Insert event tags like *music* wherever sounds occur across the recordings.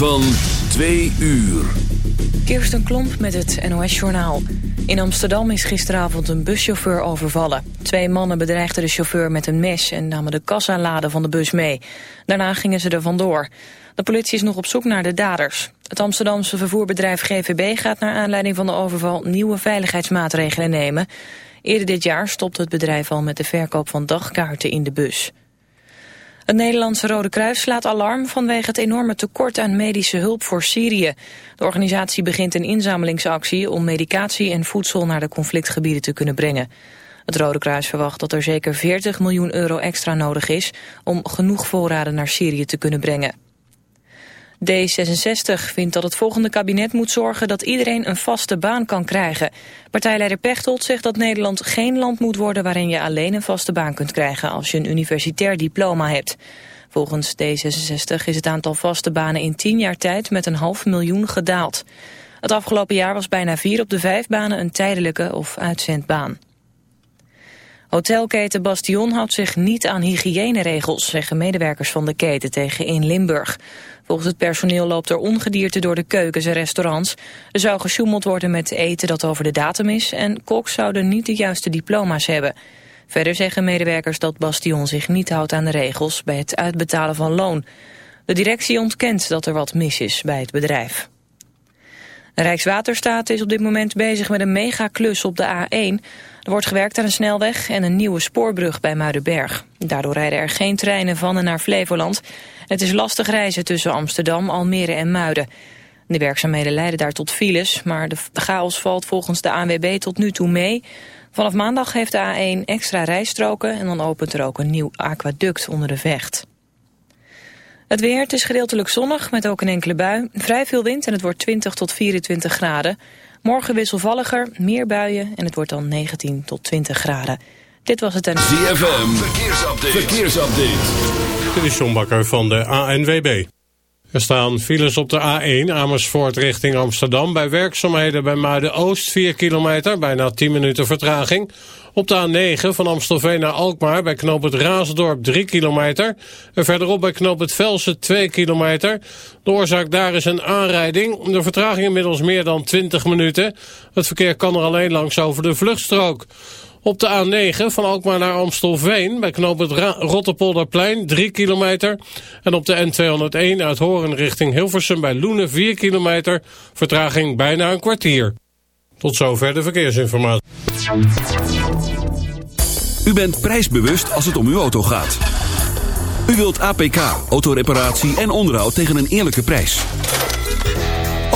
Van twee uur. Kirsten Klomp met het NOS-journaal. In Amsterdam is gisteravond een buschauffeur overvallen. Twee mannen bedreigden de chauffeur met een mes en namen de kassaladen van de bus mee. Daarna gingen ze er vandoor. De politie is nog op zoek naar de daders. Het Amsterdamse vervoerbedrijf GVB gaat naar aanleiding van de overval nieuwe veiligheidsmaatregelen nemen. Eerder dit jaar stopte het bedrijf al met de verkoop van dagkaarten in de bus. Het Nederlandse Rode Kruis slaat alarm vanwege het enorme tekort aan medische hulp voor Syrië. De organisatie begint een inzamelingsactie om medicatie en voedsel naar de conflictgebieden te kunnen brengen. Het Rode Kruis verwacht dat er zeker 40 miljoen euro extra nodig is om genoeg voorraden naar Syrië te kunnen brengen. D66 vindt dat het volgende kabinet moet zorgen dat iedereen een vaste baan kan krijgen. Partijleider Pechtold zegt dat Nederland geen land moet worden waarin je alleen een vaste baan kunt krijgen als je een universitair diploma hebt. Volgens D66 is het aantal vaste banen in 10 jaar tijd met een half miljoen gedaald. Het afgelopen jaar was bijna vier op de vijf banen een tijdelijke of uitzendbaan. Hotelketen Bastion houdt zich niet aan hygiëneregels, zeggen medewerkers van de keten tegen In Limburg. Volgens het personeel loopt er ongedierte door de keukens en restaurants. Er zou gesjoemeld worden met eten dat over de datum is en koks zouden niet de juiste diploma's hebben. Verder zeggen medewerkers dat Bastion zich niet houdt aan de regels bij het uitbetalen van loon. De directie ontkent dat er wat mis is bij het bedrijf. Rijkswaterstaat is op dit moment bezig met een megaklus op de A1. Er wordt gewerkt aan een snelweg en een nieuwe spoorbrug bij Muidenberg. Daardoor rijden er geen treinen van en naar Flevoland. Het is lastig reizen tussen Amsterdam, Almere en Muiden. De werkzaamheden leiden daar tot files, maar de chaos valt volgens de ANWB tot nu toe mee. Vanaf maandag heeft de A1 extra rijstroken en dan opent er ook een nieuw aquaduct onder de vecht. Het weer, het is gedeeltelijk zonnig met ook een enkele bui. Vrij veel wind en het wordt 20 tot 24 graden. Morgen wisselvalliger, meer buien en het wordt dan 19 tot 20 graden. Dit was het en... ZFM, verkeersupdate. verkeersupdate. Dit is van de ANWB. Er staan files op de A1 Amersfoort richting Amsterdam... bij werkzaamheden bij Muiden-Oost 4 kilometer, bijna 10 minuten vertraging. Op de A9 van Amstelveen naar Alkmaar bij knoop het Raasdorp 3 kilometer. En verderop bij knoop het Velsen 2 kilometer. De oorzaak daar is een aanrijding. De vertraging inmiddels meer dan 20 minuten. Het verkeer kan er alleen langs over de vluchtstrook. Op de A9 van Alkmaar naar Amstelveen bij knoop het Rotterpolderplein 3 kilometer. En op de N201 uit Horen richting Hilversum bij Loenen 4 kilometer. Vertraging bijna een kwartier. Tot zover de verkeersinformatie. U bent prijsbewust als het om uw auto gaat. U wilt APK, autoreparatie en onderhoud tegen een eerlijke prijs.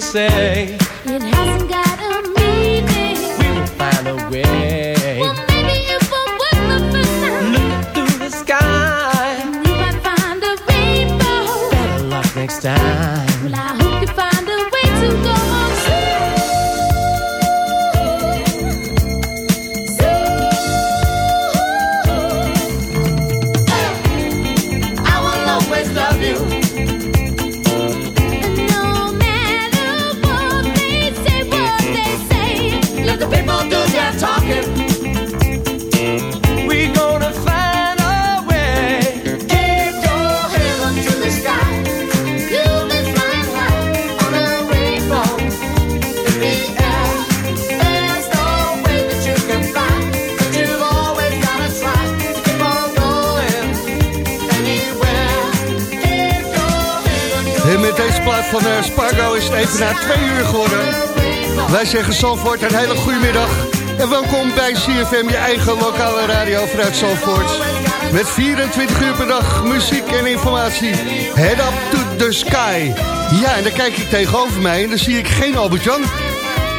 said Wij zeggen Zandvoort een hele goede middag. En welkom bij CFM, je eigen lokale radio vanuit Zandvoort. Met 24 uur per dag muziek en informatie. Head up to the sky. Ja, en dan kijk ik tegenover mij en dan zie ik geen Albert-Jan.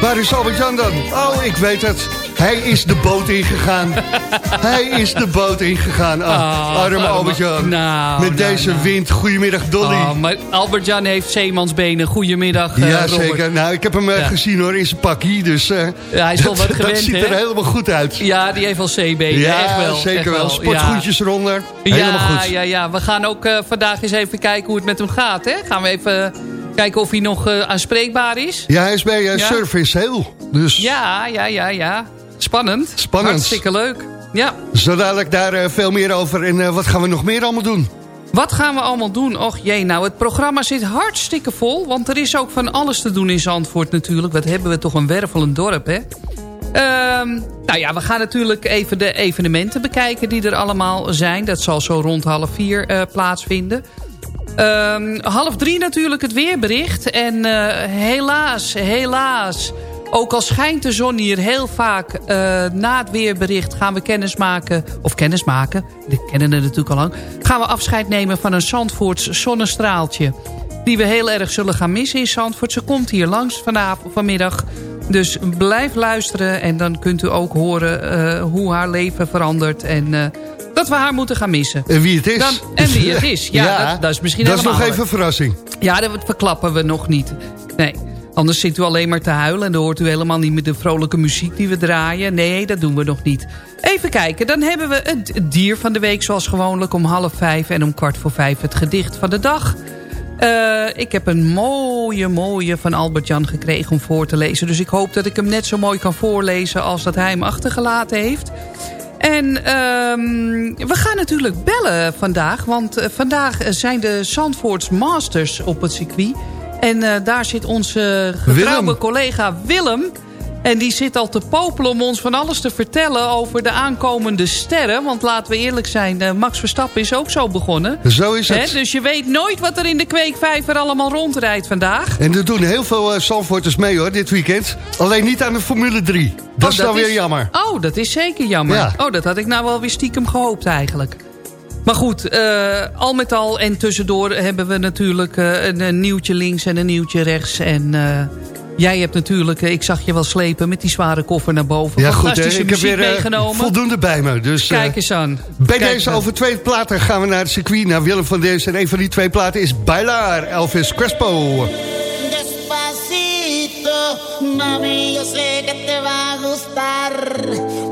Waar is Albert-Jan dan? Oh, ik weet het. Hij is de boot ingegaan. *laughs* Hij is de boot ingegaan. Ah, oh, arme Albert-Jan. Nou, Met nou, deze nou. wind. Goedemiddag, Dolly. Oh, maar Albert-Jan heeft zeemansbenen. Goedemiddag, uh, Ja, zeker. Nou, ik heb hem uh, gezien hoor, in zijn pakkie. Dus uh, ja, hij is wel wat gewend, dat ziet er helemaal goed uit. Ja, die heeft wel zeebenen. Ja, echt wel, zeker wel. Sportgoedjes eronder. Helemaal ja, goed. Ja, ja, we gaan ook vandaag eens even kijken hoe het met hem gaat. Hè? Gaan we even kijken of hij nog aanspreekbaar is. Ja, hij is bij ja. Service heel. Dus... Ja, ja, ja, ja. Spannend. Spannend. Hartstikke leuk. Ja. Zo dadelijk daar uh, veel meer over. En uh, wat gaan we nog meer allemaal doen? Wat gaan we allemaal doen? Och jee, nou het programma zit hartstikke vol. Want er is ook van alles te doen in Zandvoort natuurlijk. Wat hebben we toch een wervelend dorp, hè? Um, nou ja, we gaan natuurlijk even de evenementen bekijken die er allemaal zijn. Dat zal zo rond half vier uh, plaatsvinden. Um, half drie natuurlijk het weerbericht. En helaas, helaas ook al schijnt de zon hier heel vaak uh, na het weerbericht gaan we kennis maken, of kennis maken, we kennen het natuurlijk al lang, gaan we afscheid nemen van een Zandvoorts zonnestraaltje. Die we heel erg zullen gaan missen in Zandvoort. Ze komt hier langs vanavond, vanmiddag. Dus blijf luisteren en dan kunt u ook horen uh, hoe haar leven verandert. En uh, dat we haar moeten gaan missen. En wie het is. Dan, en wie het is. Ja, *laughs* ja dat, dat, is misschien Dat is nog even een verrassing. Ja, dat verklappen we nog niet. Nee. Anders zit u alleen maar te huilen en dan hoort u helemaal niet meer de vrolijke muziek die we draaien. Nee, dat doen we nog niet. Even kijken, dan hebben we het dier van de week zoals gewoonlijk om half vijf en om kwart voor vijf het gedicht van de dag. Uh, ik heb een mooie, mooie van Albert-Jan gekregen om voor te lezen. Dus ik hoop dat ik hem net zo mooi kan voorlezen als dat hij hem achtergelaten heeft. En um, we gaan natuurlijk bellen vandaag. Want uh, vandaag zijn de Zandvoorts Masters op het circuit. En uh, daar zit onze getrouwe collega Willem. En die zit al te popelen om ons van alles te vertellen over de aankomende sterren. Want laten we eerlijk zijn, uh, Max Verstappen is ook zo begonnen. Zo is het. Dus je weet nooit wat er in de kweekvijver allemaal rondrijdt vandaag. En er doen heel veel uh, mee hoor, dit weekend. Alleen niet aan de Formule 3. Dat oh, is dan weer jammer. Oh, dat is zeker jammer. Ja. Oh, dat had ik nou wel weer stiekem gehoopt eigenlijk. Maar goed, eh, al met al en tussendoor hebben we natuurlijk eh, een, nieuwtje links en een nieuwtje rechts. En eh, jij hebt natuurlijk, ik zag je wel slepen met die zware koffer naar boven. Ja goed, hè? ik heb weer meegenomen. voldoende bij me. Dus, Kijk eens aan. Bij deze over twee platen gaan we naar het circuit, naar Willem van Dees. En een van die twee platen is Bailar, Elvis Crespo. Despacito, mami, yo te va gustar.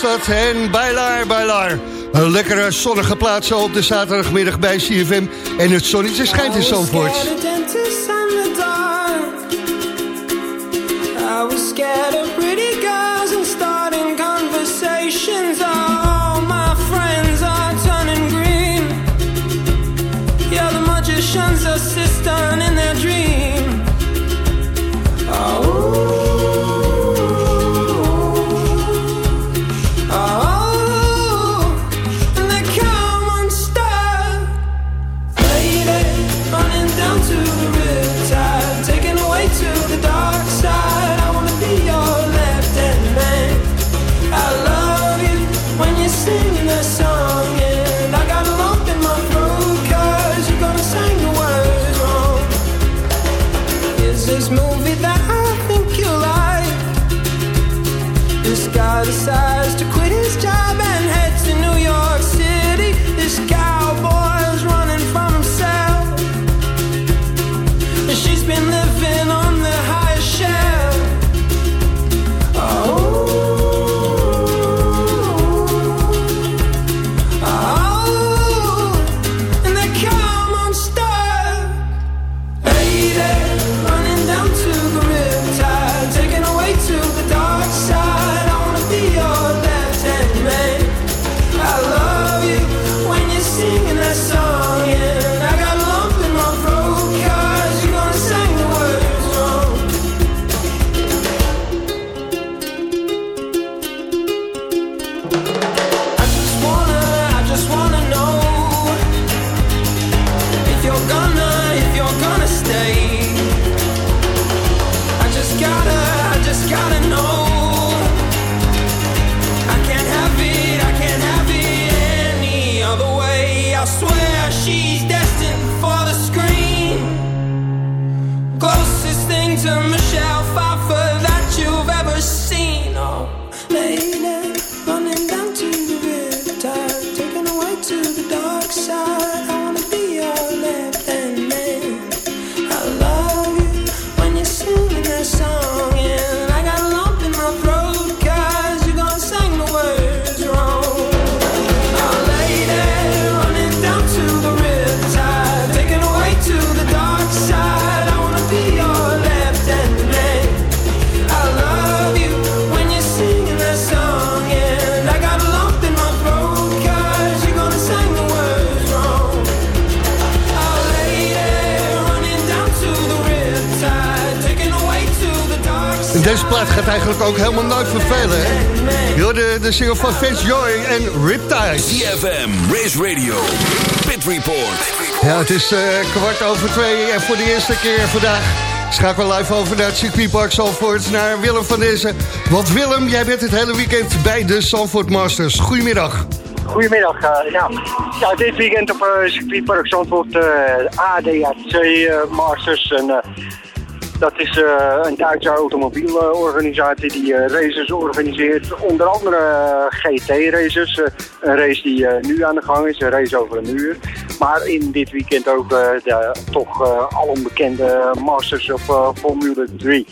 was dat. En bailar, bailar. Lekkere zonnige plaats op de zaterdagmiddag bij CFM. En het zonnetje schijnt in Zandvoort. I was scared of pretty girls and starting conversations. All my friends are turning green. Yeah, the magicians are plaat gaat eigenlijk ook helemaal nooit vervelen, hè? De single van Vince Joy en Riptide. CFM, Race Radio, Pit Report. Ja, het is eh, kwart over twee en voor de eerste keer vandaag schakelen we live over naar het circuitpark Zandvoort, naar Willem van Dezen. Want Willem, jij bent het hele weekend bij de Zandvoort Masters. Goedemiddag. Goedemiddag. eh, ja. ja, dit weekend op uh, circuitpark Zandvoort eh ADAC Masters. En, dat is eh, een Duitse automobielorganisatie die eh, races organiseert. Onder andere eh, GT-races. een race die nu aan de gang is, een race over een uur. Maar in dit weekend ook de toch eh alonbekende Masters of Formule 3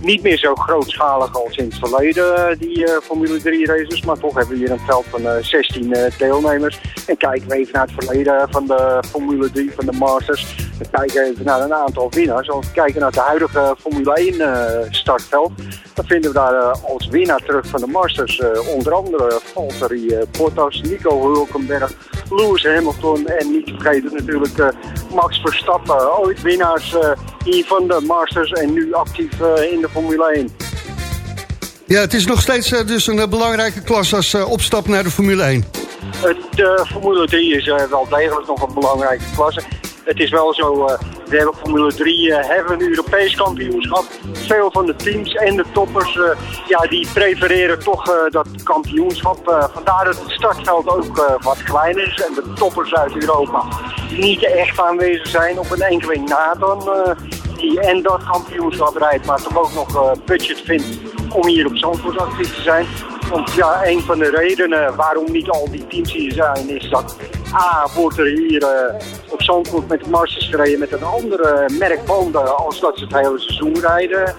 niet meer zo grootschalig als in het verleden, eh, die eh, Formule 3 races. Maar toch hebben we hier een veld van eh, 16 eh, deelnemers. En kijken we even naar het verleden van de Formule 3, van de Masters. We kijken even naar een aantal winnaars. Als we kijken naar het huidige Formule 1 eh, startveld, dan vinden we daar als winnaar terug van de Masters onder andere Valtteri Bottas, Nico Hulkenberg, Lewis Hamilton en niet te vergeten natuurlijk Max Verstappen. Ooit winnaars hier van de Masters en nu actief eh, in de Formule 1. Ja, het is nog steeds eh, dus een eh, belangrijke klas als opstap naar de Formule 1. Het Formule 3 is wel degelijk nog een belangrijke klasse. Het is wel zo, we hebben Formule 3 eh, hebben een Europees kampioenschap. Veel van de teams en de toppers, eh, ja, die prefereren toch eh, dat kampioenschap. Vandaar dat het startveld ook wat kleiner is en de toppers uit Europa niet echt aanwezig zijn op een enkeling na dan die en dat kampioenschap rijdt, maar toch ook nog budget vindt om hier op Zandvoort actief te zijn. Want ja, een van de redenen waarom niet al die teams hier zijn, is dat A, wordt er hier eh, op Zandvoort met de gereden met een andere merk banden als dat ze het hele seizoen rijden.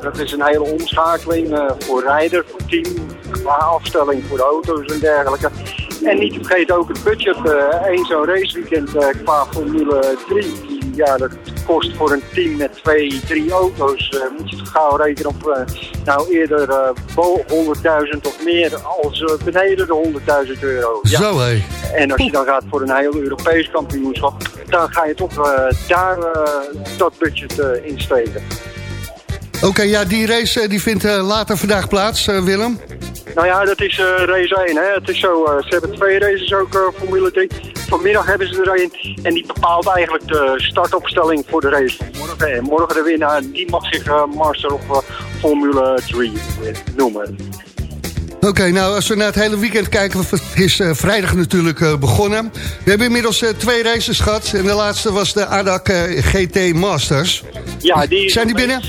Dat is een hele omschakeling eh, voor rijder, voor team, qua afstelling voor de auto's en dergelijke. En niet te vergeten ook het budget. eh Eén zo'n raceweekend eh, qua Formule 3. Ja, dat kost voor een team met twee, drie auto's. eh, moet je toch gauw rekenen op eh, nou eerder eh, bo- 100.000 of meer als eh, beneden de 100.000 euro. Ja. Zo hé. En als je dan gaat voor een heel Europees kampioenschap, dan ga je toch eh, daar eh, dat budget insteken. Oké, ja, die race die vindt eh, later vandaag plaats, Willem. Nou ja, dat is eh, race 1. Hè. Het is zo, eh, ze hebben twee races ook, eh, Formule 3. Vanmiddag hebben ze er een en die bepaalt eigenlijk de startopstelling voor de race van morgen. En morgen de winnaar, die mag zich Master of Formule 3 noemen. Oké, nou als we naar het hele weekend kijken, het is vrijdag natuurlijk begonnen. We hebben inmiddels twee races gehad en de laatste was de ADAC GT Masters. Ja, die Zijn die binnen?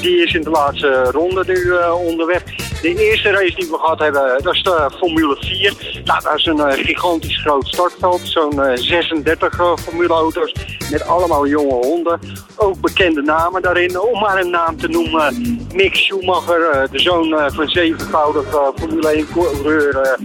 Die is in de laatste ronde nu onderweg. De eerste race die we gehad hebben, dat is de Formule 4. Nou, dat is een eh, gigantisch groot startveld. Zo'n eh, 36 eh, formuleauto's met allemaal jonge honden. Ook bekende namen daarin. Om maar een naam te noemen, Mick Schumacher, eh, de zoon eh, van zevenvoudig eh, Formule 1 coureur. eh,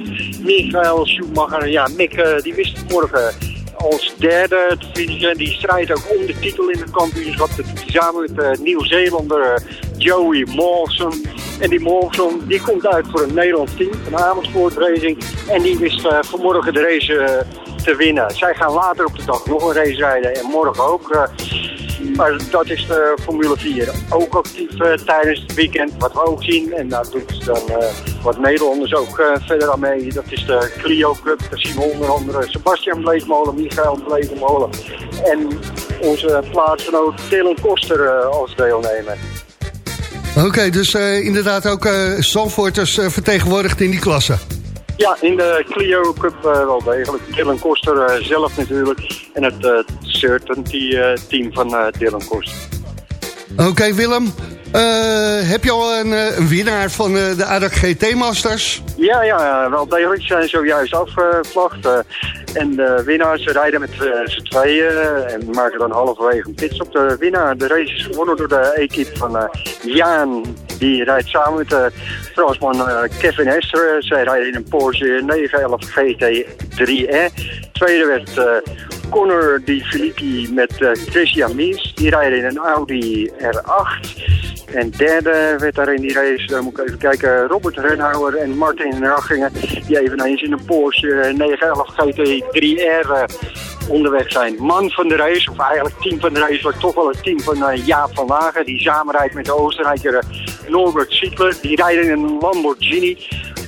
Michael Schumacher. Ja, Mick eh, die wist het morgen als derde te finishen. Die strijdt ook om de titel in het kampioenschap. Samen met Nieuw-Zeelander eh, Joey Mawson. En die Mawson die komt uit voor een Nederlands team van Amersfoort. En die wist eh, vanmorgen de race eh, te winnen. Zij gaan later op de dag nog een race rijden en morgen ook. eh, maar dat is de Formule 4. Ook actief tijdens het weekend, wat we ook zien. En daar doen ze dan wat Nederlanders ook verder aan mee. Dat is de Clio Cup. Daar zien we onder andere Sebastian Bleekmolen, Michael Bleekmolen. En onze plaatsgenoot Dylan Koster als deelnemer. Oké, dus eh, inderdaad ook eh Zandvoorters eh, vertegenwoordigd in die klasse. Ja, in de Clio Cup wel degelijk. Dylan Koster zelf natuurlijk. En het Certainty team van Dylan Koster. Oké, Willem. Eh, heb je al een, eh, een winnaar van eh, de ADAC GT Masters? Ja, ja, wel degelijk. Zijn zojuist afgevlacht. en de winnaars rijden met z'n tweeën en maken dan halverwege een pitstop. De winnaar, de race is gewonnen door de equipe van Jaan. Die rijdt samen met de Fransman Kevin Hester. Zij rijden in een Porsche 911 GT3E. Tweede werd Connor Di Filippi met eh, Christian Mies. Die rijden in een Audi R8. En derde werd daar in die race, daar moet ik even kijken, Robert Renhauer en Martin Rachingen. Die eveneens in een Porsche 911 GT3R eh, onderweg zijn. Man van de race, of eigenlijk team van de race, wordt toch wel het team van eh, Jaap van Lagen. Die samen rijdt met de Oostenrijker eh, Norbert Zietler. Die rijden in een Lamborghini.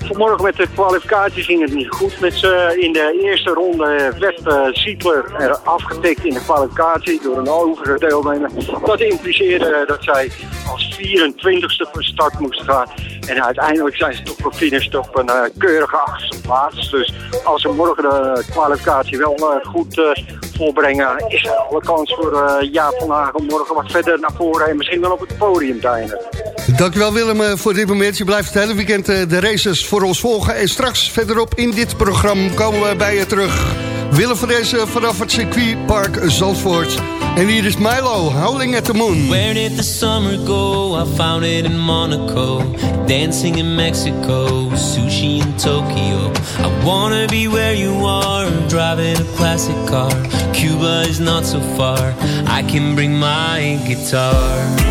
Vanmorgen met de kwalificatie ging het niet goed met. In de eerste ronde werd Zietler er afgetikt in de kwalificatie door een overige deelnemer. Dat impliceerde dat zij als 24ste van start moesten gaan. En uiteindelijk zijn ze toch gefinished op een uh, keurige achtste plaats. Dus als ze morgen de kwalificatie wel goed is er alle kans voor uh, Jaap van Hagen om morgen wat verder naar voren en misschien wel op het podium te eindigen. Dankjewel Willem voor dit moment. Je blijft het hele weekend de races voor ons volgen. En straks verderop in dit programma komen we bij je terug. Willem van deze vanaf het circuitpark Zandvoort. En hier is Milo, Howling at the Moon. Where did the summer go? I found it in Monaco. Dancing in Mexico. Sushi in Tokyo. I wanna be where you are. Driving a classic car. Cuba is not so far. I can bring my guitar.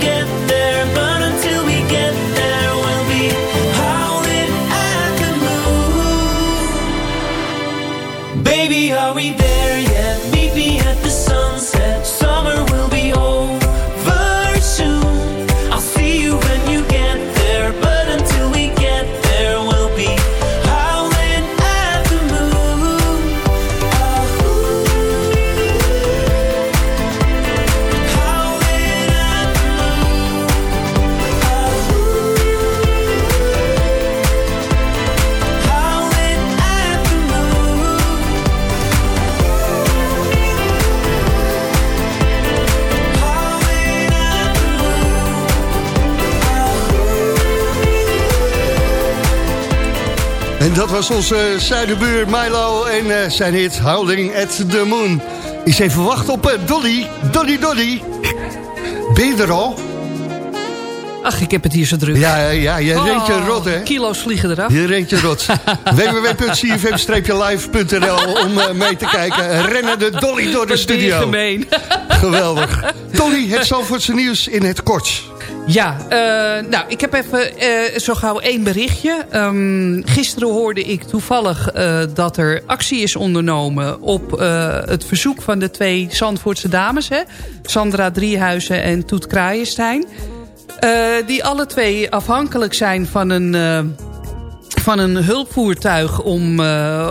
was onze zuidenbuur Milo en eh, zijn hit Howling at the Moon. Is even wachten op eh, Dolly. Dolly, Dolly. Ben je er al? Ach, ik heb het hier zo druk. Ja, ja, je rent je Oh, rot, hè? Kilo's vliegen eraf. Je rent je rot. *laughs* www.cfm-live.nl om eh, mee te kijken. Rennen de Dolly door de Wat studio. gemeen. Geweldig. Dolly, het Zalvoortse nieuws in het kort. Ja, eh, nou, ik heb even eh, zo gauw één berichtje. Ehm, gisteren hoorde ik toevallig eh, dat er actie is ondernomen... op het verzoek van de twee Zandvoortse dames. Hè? Sandra Driehuizen en Toet Kraaienstein. Die alle twee afhankelijk zijn van een... van een hulpvoertuig om,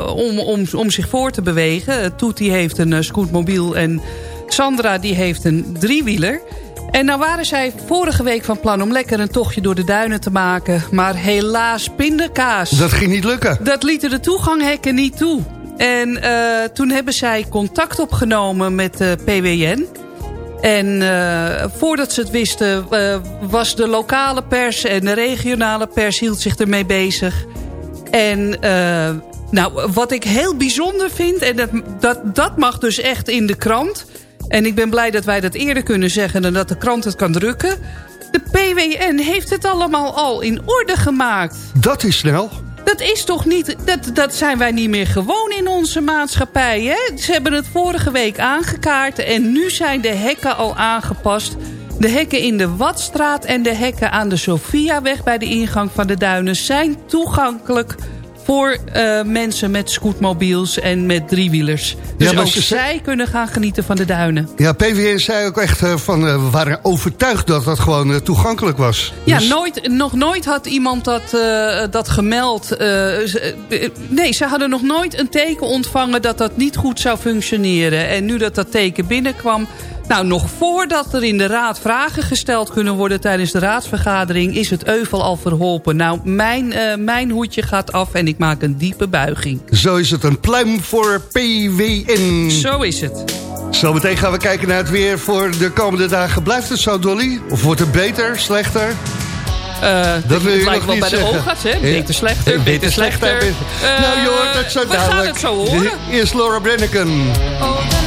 om, om, om zich voor te bewegen. Toet die heeft een scootmobiel en Sandra die heeft een driewieler. En nou waren zij vorige week van plan om lekker een tochtje door de duinen te maken. Maar helaas pindakaas. Dat ging niet lukken. Dat lieten de toeganghekken niet toe. En uh, toen hebben zij contact opgenomen met de PWN. En uh, voordat ze het wisten uh, was de lokale pers en de regionale pers hield zich ermee bezig. En Nou, wat ik heel bijzonder vind, en dat, dat, dat mag dus echt in de krant... en ik ben blij dat wij dat eerder kunnen zeggen... en dat de krant het kan drukken... de PWN heeft het allemaal al in orde gemaakt. Dat is snel. Dat is toch niet... Dat, dat zijn wij niet meer gewoon in onze maatschappij, hè? Ze hebben het vorige week aangekaart... en nu zijn de hekken al aangepast... De hekken in de Watstraat en de hekken aan de Sofiaweg... bij de ingang van de duinen zijn toegankelijk voor uh, mensen met scootmobiels en met driewielers. Dus Ja, ook ze- zij kunnen gaan genieten van de duinen. Ja, PVN zei ook echt uh, van, uh, we waren overtuigd dat dat gewoon toegankelijk was. Ja, Dus- nooit, nog nooit had iemand dat, dat gemeld. Nee, ze hadden nog nooit een teken ontvangen dat dat niet goed zou functioneren. En nu dat dat teken binnenkwam... Nou, nog voordat er in de raad vragen gesteld kunnen worden tijdens de raadsvergadering... is het euvel al verholpen. Nou, mijn, uh, mijn hoedje gaat af en ik maak een diepe buiging. Zo is het, een pluim voor PWN. Zo is het. Zometeen gaan we kijken naar het weer voor de komende dagen. Blijft het zo, Dolly? Of wordt het beter, slechter? Uh, dat wil je het lijkt nog wel niet bij zeggen. de oogarts, hè? Beter, slechter, beter, beter slechter. Uh, nou, je hoort het zo we dadelijk. gaan het zo horen. Eerst Laura Brenneken. Oh,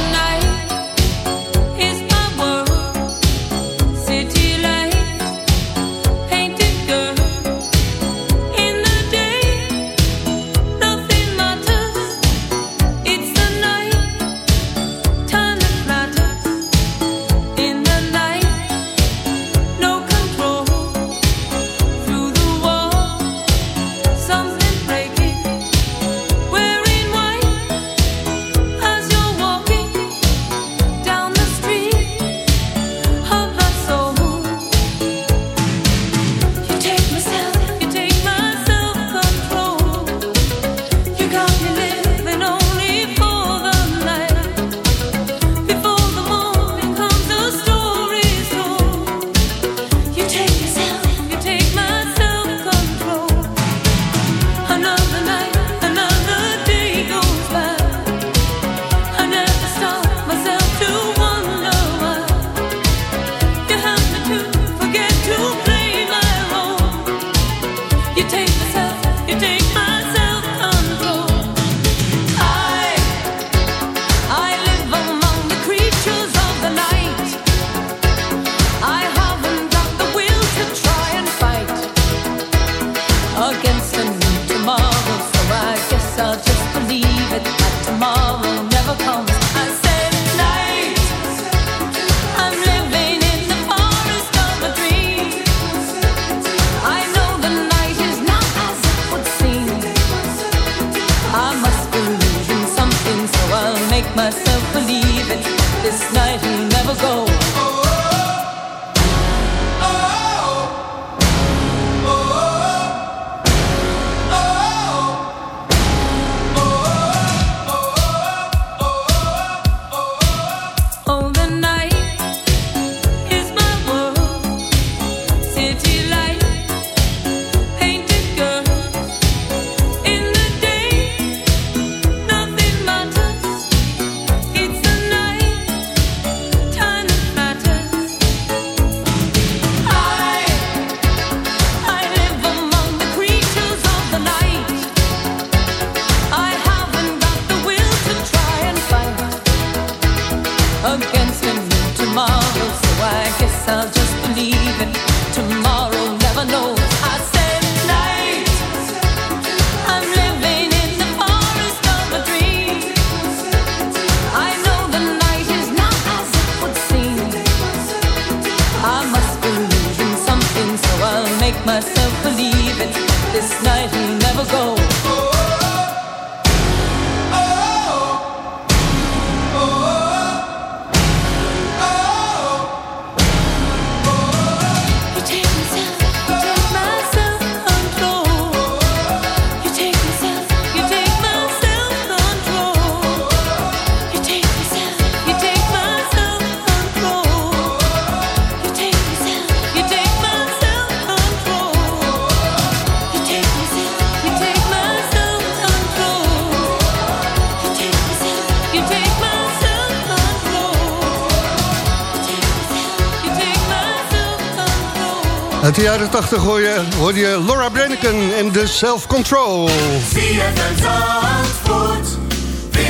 Uit de jaren 80 hoor je, hoor je Laura Brenneken en de Self Control.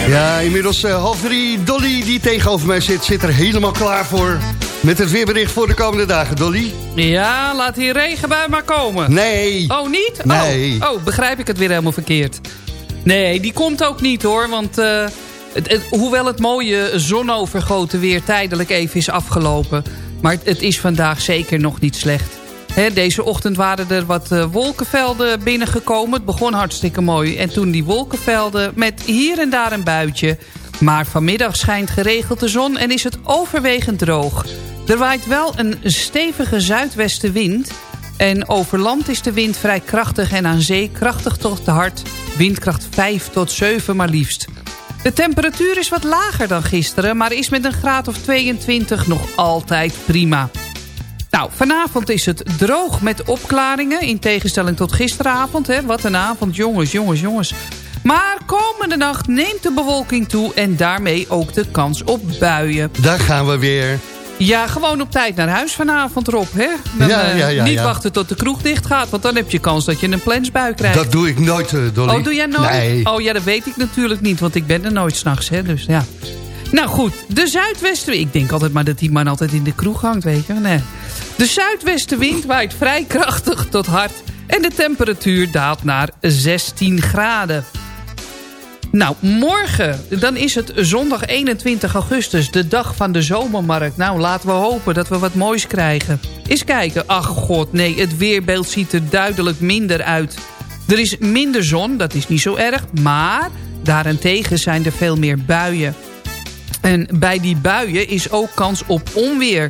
Ja, inmiddels eh, half drie. Dolly, die tegenover mij zit, zit er helemaal klaar voor. Met het weerbericht voor de komende dagen, Dolly. Ja, laat die regenbui maar komen. Nee. Oh, niet? Nee. Oh, oh, begrijp ik het weer helemaal verkeerd. Nee, die komt ook niet hoor, want... eh, het, het- hoewel het mooie zonovergoten weer tijdelijk even is afgelopen... maar het, het is vandaag zeker nog niet slecht. Deze ochtend waren er wat eh, wolkenvelden binnengekomen. Het begon hartstikke mooi. En toen die wolkenvelden met hier en daar een buitje. Maar vanmiddag schijnt geregeld de zon en is het overwegend droog. Er waait wel een stevige zuidwestenwind... En over land is de wind vrij krachtig en aan zee krachtig tot hard. Windkracht 5 tot 7 maar liefst. De temperatuur is wat lager dan gisteren... maar is met een graad of 22 nog altijd prima. Nou, vanavond is het droog met opklaringen... in tegenstelling tot gisteravond. Hè? Wat een avond, jongens, jongens, jongens. Maar komende nacht neemt de bewolking toe... en daarmee ook de kans op buien. Daar gaan we weer. Ja, gewoon op tijd naar huis vanavond, Rob. Hè? Dan, Ja, eh, ja, ja, niet wachten tot de kroeg dicht gaat... want dan heb je kans dat je een plensbui krijgt. Dat doe ik nooit, eh, Dolly. Oh, doe jij nooit? Nee. Oh ja, dat weet ik natuurlijk niet, want ik ben er nooit s'nachts, hè. Dus ja. Nou goed, de zuidwesten... Ik denk altijd maar dat die man altijd in de kroeg hangt, weet je. Nee. De zuidwestenwind waait vrij krachtig tot hard... en de temperatuur daalt naar 16 graden. Nou, morgen, dan is het zondag 21 augustus, de dag van de zomermarkt. Nou, laten we hopen dat we wat moois krijgen. Eens kijken, ach god, nee, het weerbeeld ziet er duidelijk minder uit. Er is minder zon, dat is niet zo erg, maar daarentegen zijn er veel meer buien. En bij die buien is ook kans op onweer.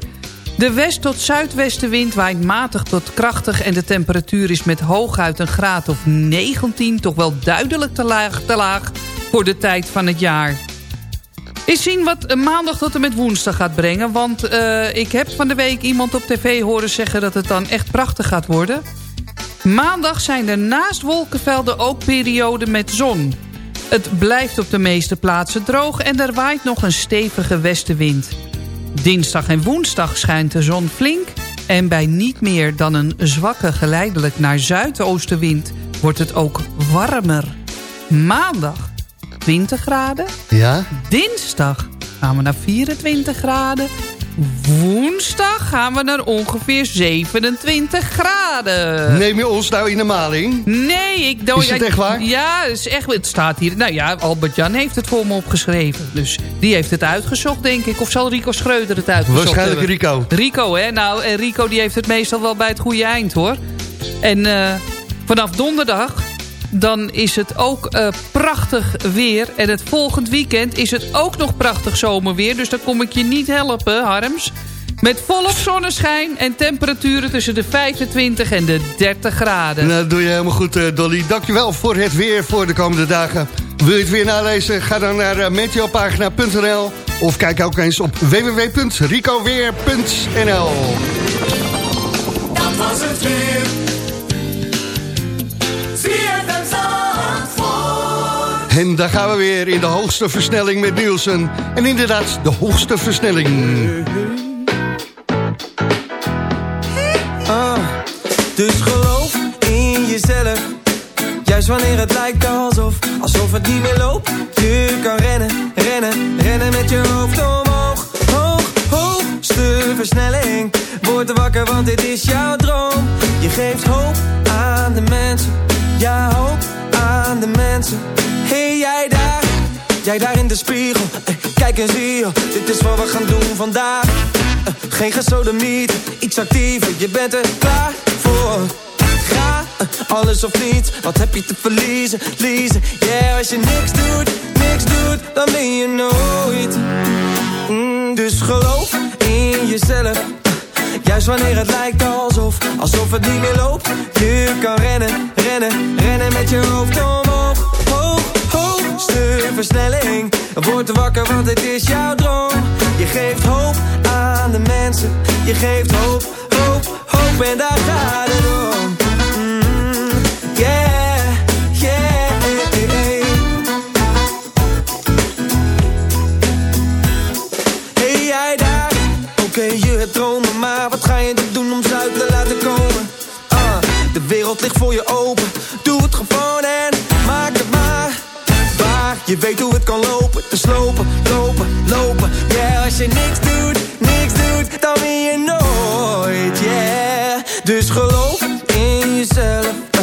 De west- tot zuidwestenwind waait matig tot krachtig... en de temperatuur is met hooguit een graad of 19... toch wel duidelijk te laag, te laag voor de tijd van het jaar. Eens zien wat maandag tot en met woensdag gaat brengen... want eh, ik heb van de week iemand op tv horen zeggen... dat het dan echt prachtig gaat worden. Maandag zijn er naast wolkenvelden ook perioden met zon. Het blijft op de meeste plaatsen droog en er waait nog een stevige westenwind. Dinsdag en woensdag schijnt de zon flink... en bij niet meer dan een zwakke geleidelijk naar zuidoostenwind... wordt het ook warmer. Maandag 20 graden. Ja? Dinsdag gaan we naar 24 graden. Woensdag gaan we naar ongeveer 27 graden. Neem je ons nou in de maling? Nee, ik... nou, Is het ja, echt waar? Ja, het, is echt, het staat hier. Nou ja, Albert-Jan heeft het voor me opgeschreven. Dus die heeft het uitgezocht, denk ik. Of zal Rico Schreuder het uitgezocht Waarschijnlijk hebben? Rico. Rico, hè? Nou, en Rico die heeft het meestal wel bij het goede eind, hoor. En eh, vanaf donderdag... dan is het ook eh, prachtig weer. En het volgend weekend is het ook nog prachtig zomerweer. Dus dan kom ik je niet helpen, Harms. Met volop zonneschijn en temperaturen tussen de 25 en de 30 graden. Nou, dat doe je helemaal goed, eh, Dolly. Dankjewel voor het weer voor de komende dagen. Wil je het weer nalezen? Ga dan naar eh, meteopagina.nl of kijk ook eens op www.ricoweer.nl Dat was het weer. En daar gaan we weer in de hoogste versnelling met Nielsen. En inderdaad, de hoogste versnelling. Ah, dus geloof in jezelf. Juist wanneer het lijkt alsof, alsof het niet meer loopt. Je kan rennen, rennen, rennen Eh, hier, dit is wat we gaan doen vandaag. Eh, Geen gesodemiet, iets actiever, je bent er klaar voor. Ga, eh, alles of niets, wat heb je te verliezen, liezen. Yeah, als je niks doet, niks doet, dan ben je nooit. Mm, dus geloof in jezelf. Juist wanneer het lijkt alsof, alsof het niet meer loopt. Je kan rennen, rennen, rennen met je hoofd omhoog. Hoog, hoogste versnelling. Word wakker, want het is jouw droom. Je geeft hoop aan de mensen. Je geeft hoop, hoop, hoop en daar gaat het om. Mm, yeah, yeah. Hey jij daar, oké je hebt dromen Maar wat ga je doen om ze uit te laten komen De wereld ligt voor je open. Je weet hoe het kan lopen. Dus lopen, lopen, lopen. Yeah, als je niks doet, niks doet, dan win je nooit. Yeah, dus geloof in jezelf. eh.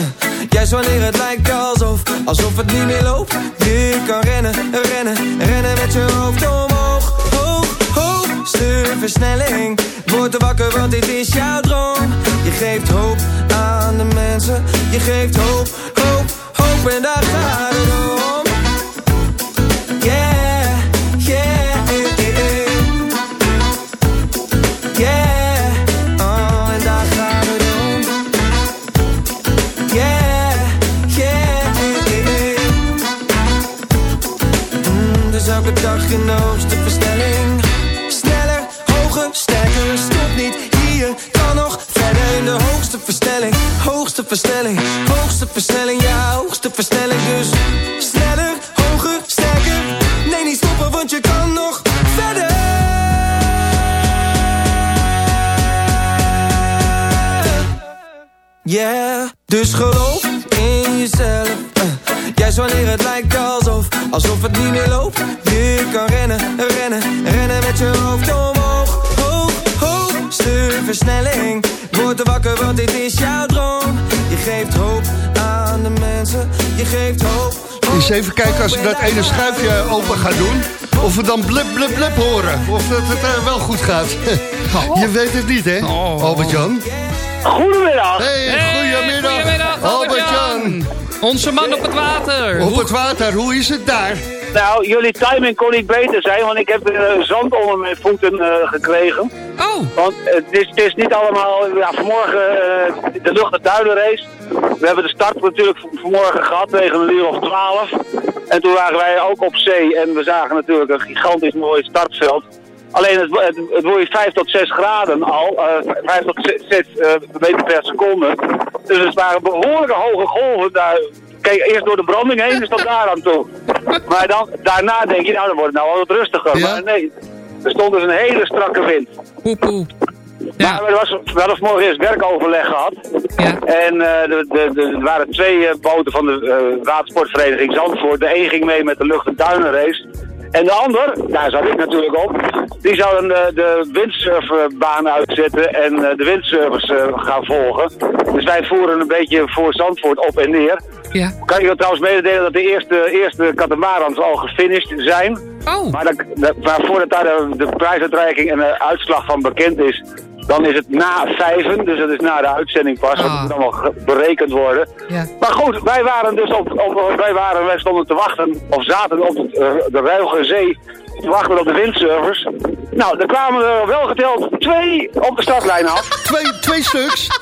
Juist wanneer het lijkt alsof, alsof het niet meer loopt. Je kan rennen, rennen, rennen met je hoofd omhoog. Hoog, hoogste versnelling. Word er wakker, want dit is jouw droom. Je geeft hoop aan de mensen. Je geeft hoop, hoop, hoop en daar gaat het om. Stop niet hier. Kan nog verder in de hoogste versnelling. Hoogste versnelling, hoogste versnelling, ja, hoogste versnelling. Dus sneller, hoger, sterker. Nee, niet stoppen, want je kan nog verder. Yeah, dus geloof in jezelf. eh. Juist wanneer het lijkt alsof, alsof het niet meer loopt. Je kan rennen, rennen, Er wakker, want dit is jouw droom. Je geeft hoop aan de mensen. Je geeft hoop. hoop, Eens even kijken als ik dat ene schuifje open ga doen. Of we dan blip blip blip horen. Of dat het eh, wel goed gaat. *laughs* Je weet het niet, hè, Albert-Jan? Goedemiddag. Hey, goedemiddag. goedemiddag, Albert-Jan. Onze man op het water. Op het water, hoe is het daar? Nou, jullie timing kon niet beter zijn, want ik heb eh, zand onder mijn voeten eh, gekregen. Oh, Want het is, het is niet allemaal... Ja, vanmorgen eh, de lucht- en duinenrace. We hebben de start natuurlijk vanmorgen gehad tegen een uur of twaalf. En toen waren wij ook op zee en we zagen natuurlijk een gigantisch mooi startveld. Alleen het, het, het wordt 5 tot 6 graden al, eh 5 tot 6 eh, meter per seconde. Dus het waren behoorlijke hoge golven daar. Kijk, eerst door de branding heen is dat daar aan toe. Maar dan, daarna denk je, nou dan wordt het nou wel wat rustiger. Ja. Maar nee, er stond dus een hele strakke wind. poe. Maar Ja, er was, we hadden vanmorgen eerst werkoverleg gehad. ja. En eh, er waren twee boten van de watersportvereniging Zandvoort. De een ging mee met de lucht- en duinenrace. En de ander, daar zat ik natuurlijk op, die zou dan de, windsurfbaan uitzetten en eh, de windsurfers eh, gaan volgen. Dus wij voeren een beetje voor Zandvoort op en neer. ja. Kan je trouwens mededelen dat de eerste, eerste catamarans al gefinished zijn? Oh, Maar, dat, dat- maar voordat daar de, de prijsuitreiking en de uitslag van bekend is, dan is het na vijven, dus dat is na de uitzending pas, want Ah. dat moet allemaal berekend worden. ja. Maar goed, wij waren dus op, op wij, waren, wij stonden te wachten, of zaten op de, eh, de Ruige Zee, te wachten op de windsurfers. Nou, er kwamen er wel geteld twee op de startlijn af. *laughs* Twee, twee stuks. *laughs*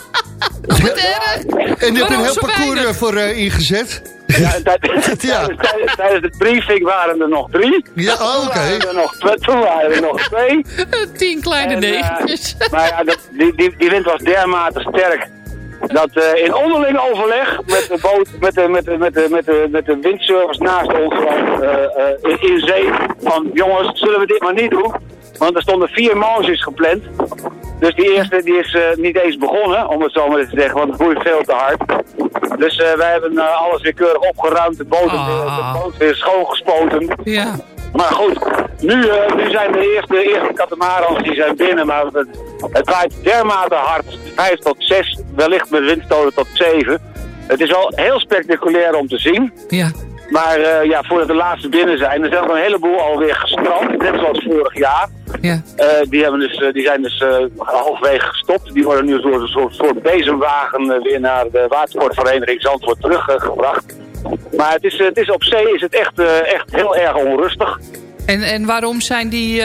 Erg. En je hebt een heel parcours weinig? ervoor eh, ingezet. Tijdens, Ja. tijdens, tijdens- tijdens de briefing waren er nog drie. Ja, oh, oké. Toen waren er nog twee- Toen waren er nog twee. *laughs* Tien kleine En, eh, negentjes. *laughs* maar ja, dat, die, die, die wind was dermate sterk. Dat eh, in onderling overleg met de boot, met de, met de, met de, met de, met de windsurfers naast ons eh, eh, in, in zee. Van jongens, zullen we dit maar niet doen? Want er stonden vier manches gepland. Dus die eerste die is eh, niet eens begonnen, om het zo maar eens te zeggen, want het groeit veel te hard. Dus eh, wij hebben eh, alles weer keurig opgeruimd, de boot, Ah. de boot weer schoongespoten. Ja. Maar goed, nu, nu zijn de eerste, eerste katamarans die zijn binnen, maar het, het waait dermate hard, 5 tot 6, wellicht met windstoten tot 7. Het is wel heel spectaculair om te zien, Ja. Maar eh, ja, voordat de laatste binnen zijn, er zijn nog een heleboel alweer gestrand, net zoals vorig jaar. Ja. Eh, die, hebben dus, eh, die zijn dus halfwege gestopt. Die worden nu door een soort, soort bezemwagen weer naar de watersportvereniging Zandvoort teruggebracht. Maar het is, het is op zee is het echt, echt heel erg onrustig. En, en waarom zijn die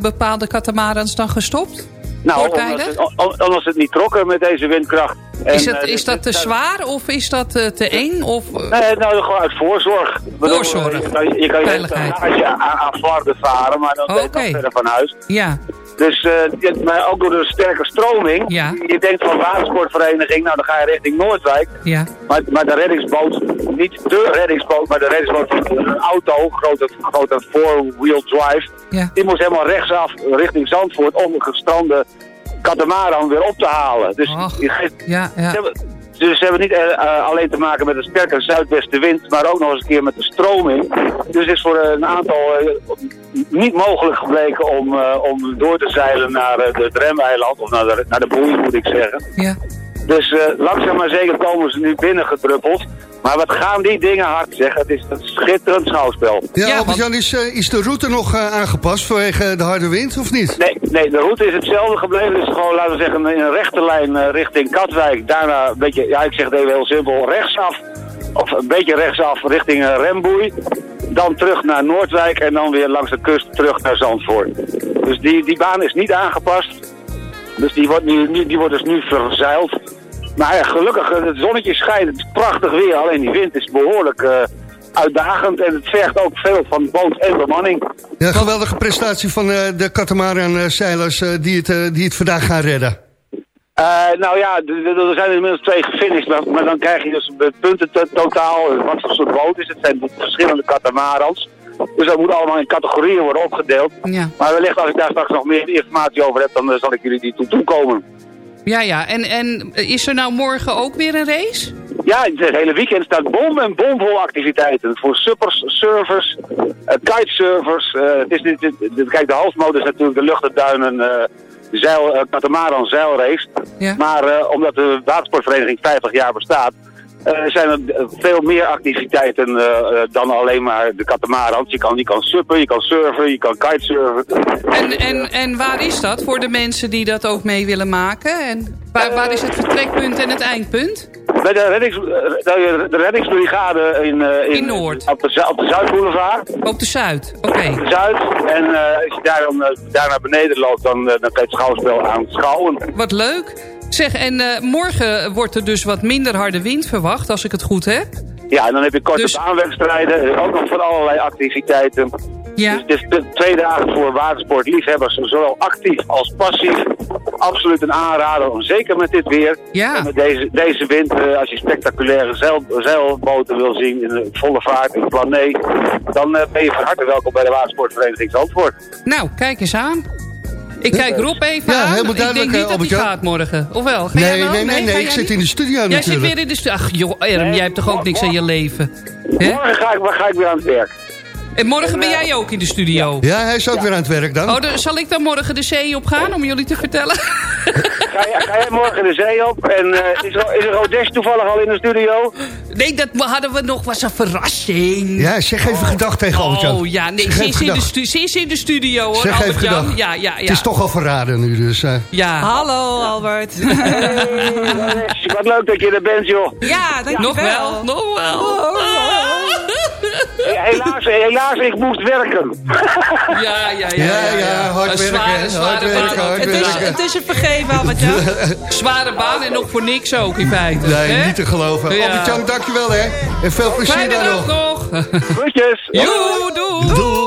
bepaalde katamarans dan gestopt? Nou, omdat omdat ze het niet trokken met deze windkracht. En, Is, het, eh, is dat te zwaar of is dat eh, te eng? Of, eh, Nee, nou, gewoon uit voorzorg. Voorzorg. Je kan je, je als je aan, aan varen, maar dan ben je verder van huis. ja, Dus, eh, maar ook door de sterke stroming. Ja. Je denkt van watersportvereniging, nou dan ga je richting Noordwijk. ja. Maar, maar de reddingsboot, niet de reddingsboot, maar de reddingsboot van een auto, grote, grote four-wheel drive. Ja. Die moest helemaal rechtsaf richting Zandvoort om een gestrande katamaran weer op te halen. Dus je geeft, Ja, ze, ja. hebben, Dus we hebben niet eh, eh, alleen te maken met een sterke zuidwestenwind, maar ook nog eens een keer met de stroming. Dus het is voor een aantal niet mogelijk gebleken om, eh, om door te zeilen naar eh, het remeiland, of naar de, naar de boei moet ik zeggen. Ja. Dus eh, langzaam maar zeker komen ze nu binnengedruppeld. Maar wat gaan die dingen hard zeggen, het is een schitterend schouwspel. Ja, Albert-Jan, is, is de route nog eh, aangepast vanwege de harde wind, of niet? Nee, nee, de route is hetzelfde gebleven. Het is gewoon, laten we zeggen, in een rechte lijn eh, richting Katwijk. Daarna een beetje, ja, ik zeg het even heel simpel, rechtsaf. Of een beetje rechtsaf richting eh, Remboei. Dan terug naar Noordwijk en dan weer langs de kust terug naar Zandvoort. Dus die, die baan is niet aangepast. Dus die wordt, die wordt dus nu verzeild. Maar ja, gelukkig, eh, het zonnetje schijnt, het is prachtig weer. Alleen die wind is behoorlijk eh, uitdagend en het vergt ook veel van boot en bemanning. Ja, geweldige prestatie van de katamaran-zeilers die, het, die het vandaag gaan redden. Eh, nou ja, er zijn er inmiddels twee gefinished, maar, maar dan krijg je dus punten to- totaal. Wat voor soort boot is het? Het zijn verschillende katamarans. Dus dat moet allemaal in categorieën worden opgedeeld. Ja. Maar wellicht als ik daar straks nog meer informatie over heb, dan eh, zal ik jullie die toe toekomen. Ja, ja. En, en is er nou morgen ook weer een race? Ja, het hele weekend staat bom en bomvol activiteiten. Voor suppers, surfers, eh, kitesurfers. het is het- kijk, de hoofdmode is natuurlijk de luchtenduinen, de zeil, eh, katamaran zeilrace. Ja. Maar eh, omdat de watersportvereniging 50 jaar bestaat, zijn er eh, veel meer activiteiten eh, eh, dan alleen maar de katamarans. Je kan, je kan suppen, je kan surfen, je kan kitesurfen. En, en, en waar is dat voor de mensen die dat ook mee willen maken? En waar, waar is het vertrekpunt en het eindpunt? Bij de, reddings, eh, de, de reddingsbrigade in, eh, In Noord. Op de, Zu- op de Zuidboulevard. Op de Zuid, oké. de Zuid. En eh, als je daar, dan, eh, daar naar beneden loopt, dan, eh, dan kan je het schouwspel aanschouwen. Wat leuk. Zeg, en eh, morgen wordt er dus wat minder harde wind verwacht, als ik het goed heb. Ja, en dan heb je korte Dus- baanwedstrijden, ook nog van allerlei activiteiten. Ja. Dus het is de twee dagen voor watersportliefhebbers, zowel actief als passief. Absoluut een aanrader, zeker met dit weer. Ja. En met deze, deze wind, eh, als je spectaculaire zeil, zeilboten wil zien in volle vaart in plan nee, dan eh, ben je van harte welkom bij de watersportvereniging Zandvoort. Nou, kijk eens aan. Ik kijk Rob even Ja, aan. helemaal ik duidelijk, denk niet eh, dat hij gaat morgen. Of wel? Ga jij Nee, wel? nee, nee, nee, ga ik jij zit niet? in de studio Jij zit natuurlijk. weer in de studio. Ach joh, Erm, jij hebt toch ook niks aan je leven? Hè? Morgen ga ik, ga ik weer aan het werk. En morgen ben jij ook in de studio? Ja, hij is ook weer aan het werk dan. Oh, dan, zal ik dan morgen de zee op gaan om jullie te vertellen? Ga, jij- ga jij morgen de zee op? En eh, is, er, is er Odes toevallig al in de studio? Nee, dat hadden we nog, was een verrassing. Ja, zeg even gedag tegen Albert-Jan. Oh ja, nee, ze is, in de ze is in de studio hoor, Zeg even gedag. Ja, ja, ja. Het is toch al verraden nu, dus... eh, Ja. Hallo Albert. *laughs* Wat leuk dat je er bent, joh. ja, dankjewel. Nog wel, nog wel. Helaas, helaas, ik moest werken. Ja, ja, ja. Ja, ja, hard Een werken, zware, zware hard werken, Het is, werken. het is je vergeven Albert-Jan. *laughs* Zware baan en nog voor niks ook in feite. Nee, hè? niet te geloven. Ja. Albert-Jan, dankjewel hè. En veel plezier daar nog. nog. Groetjes. *laughs* Joe, doei. Doeg.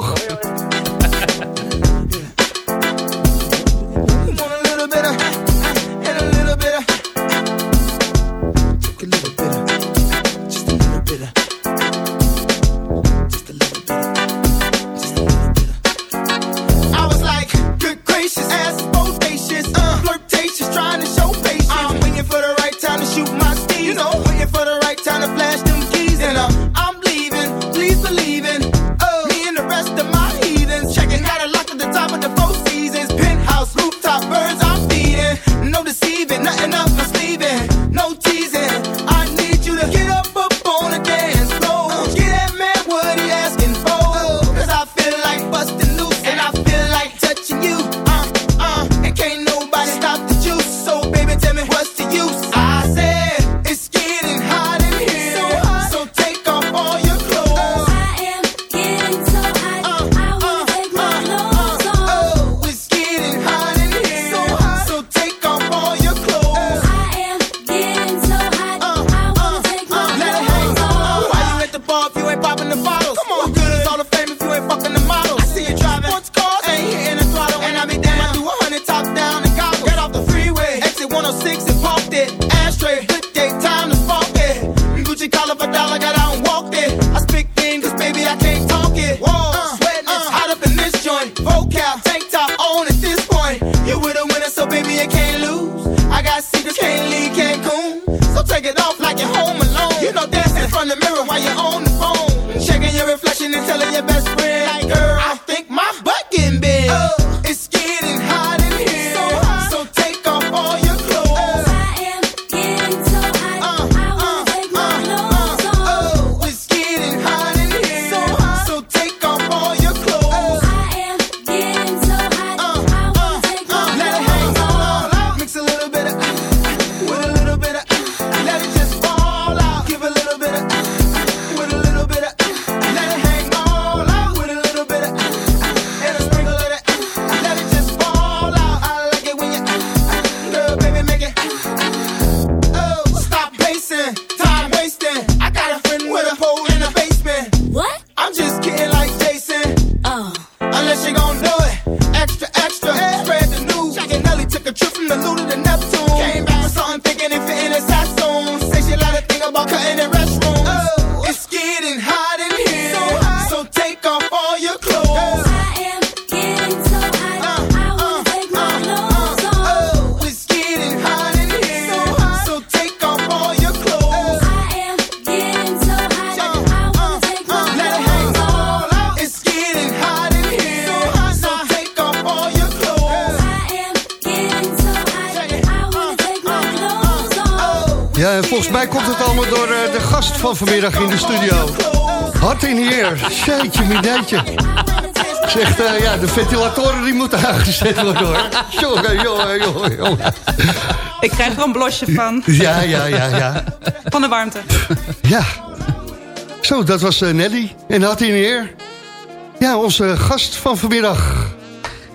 Ja, en volgens mij komt het allemaal door eh, de gast van vanmiddag in de studio. Hart in hier. Jeetje, mineetje. Zegt, eh, ja, de ventilatoren die moeten aangezet worden hoor. Jongen, jongen, jongen, jongen. Ik krijg er een blosje van. Ja, ja, ja, ja. Van de warmte. Ja. Zo, dat was eh, Nelly. En Hart in hier. Ja, onze gast van vanmiddag.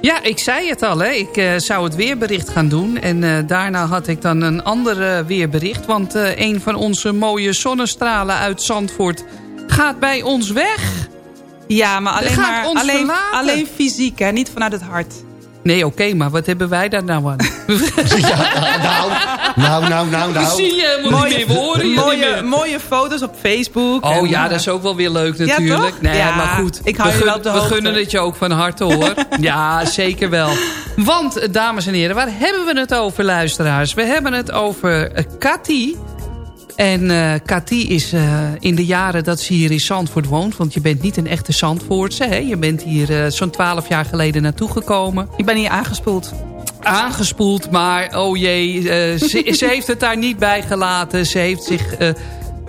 Ja, ik zei het al, hè. ik eh, zou het weerbericht gaan doen. En eh, daarna had ik dan een ander eh, weerbericht. Want een van onze mooie zonnestralen uit Zandvoort gaat bij ons weg. Ja, maar alleen, maar, alleen, alleen fysiek, hè? niet vanuit het hart. Nee, oké, maar wat hebben wij daar nou aan? *laughs* nou, nou, nou, nou, nou. Zie je, moet niet meer, we horen je niet mooie, meer. mooie foto's op Facebook. Oh en, ja, eh, dat is ook wel weer leuk Ja, natuurlijk. toch? nee, Ja, maar goed. ik hou we, je wel op de we gunnen het je ook van harte hoor. *laughs* ja, zeker wel. Want, dames en heren, waar hebben we het over, luisteraars? We hebben het over eh, Cathy. En eh Cathy is eh, in de jaren dat ze hier in Zandvoort woont... want je bent niet een echte Zandvoortse, hè? Je bent hier eh, zo'n twaalf jaar geleden naartoe gekomen. Ik ben hier aangespoeld. Aangespoeld, maar oh jee, ze, ze heeft het daar niet bij gelaten. Ze heeft zich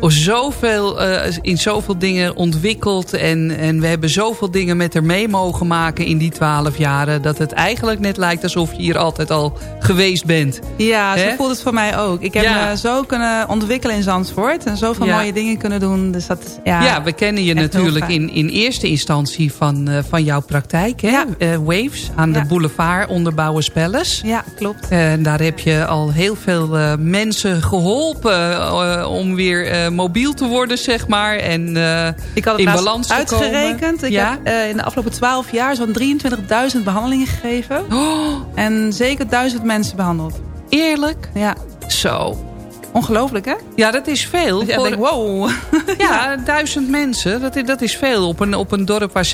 zoveel, eh, in zoveel dingen ontwikkeld. En, en we hebben zoveel dingen met haar mee mogen maken in die twaalf jaren... dat het eigenlijk net lijkt alsof je hier altijd al geweest bent. Ja, zo voelt het voor mij ook. Ik heb Ja. me zo kunnen ontwikkelen in Zandvoort. En zoveel Ja. mooie dingen kunnen doen. Dus dat is, ja, Ja, we kennen je natuurlijk in, in eerste instantie van, eh, van jouw praktijk. Hè? Eh, Waves aan de boulevard onder Bouwenspelles. Ja, klopt. En daar heb je al heel veel mensen geholpen eh, om weer eh, mobiel te worden, zeg maar. En eh, Ik had het in balans te uitgerekend. Ik ja? heb eh, in de afgelopen 12 jaar zo'n 23.000 behandelingen gegeven. Oh. En zeker 1000 mensen behandeld. Eerlijk? Ja. Zo. Ongelooflijk, hè? Ja, dat is veel. Dus Voor- denk, wow. *laughs* Ja, duizend mensen. Dat is, dat is veel. Op een, op een dorp waar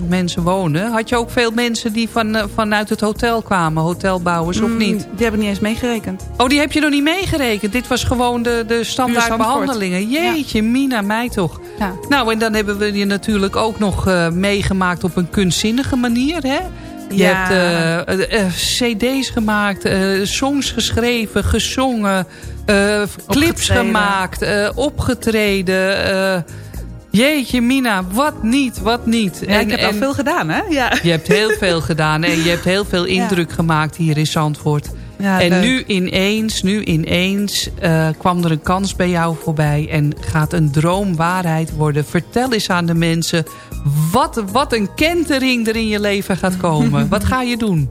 17.000 mensen wonen. Had je ook veel mensen die van, eh, vanuit het hotel kwamen? Hotelbouwers of Mm, niet? Die heb ik niet eens meegerekend. Oh, die heb je nog niet meegerekend. Dit was gewoon de, de standaard Puur Zandvoort. behandelingen. Jeetje, Mina, mij toch. Ja. Nou, en dan hebben we je natuurlijk ook nog eh, meegemaakt op een kunstzinnige manier, hè? Je Ja. hebt eh, cd's gemaakt, songs geschreven, gezongen, clips Opgetreden. gemaakt, eh, opgetreden. eh, jeetje, Mina, wat niet, wat niet. Ja, ik heb al veel gedaan, hè? Ja. Je hebt heel veel gedaan en je hebt heel veel indruk gemaakt hier in Zandvoort. Ja, en leuk. nu ineens, nu ineens eh, kwam er een kans bij jou voorbij... en gaat een droom waarheid worden. Vertel eens aan de mensen wat, wat een kentering er in je leven gaat komen. *laughs* wat ga je doen?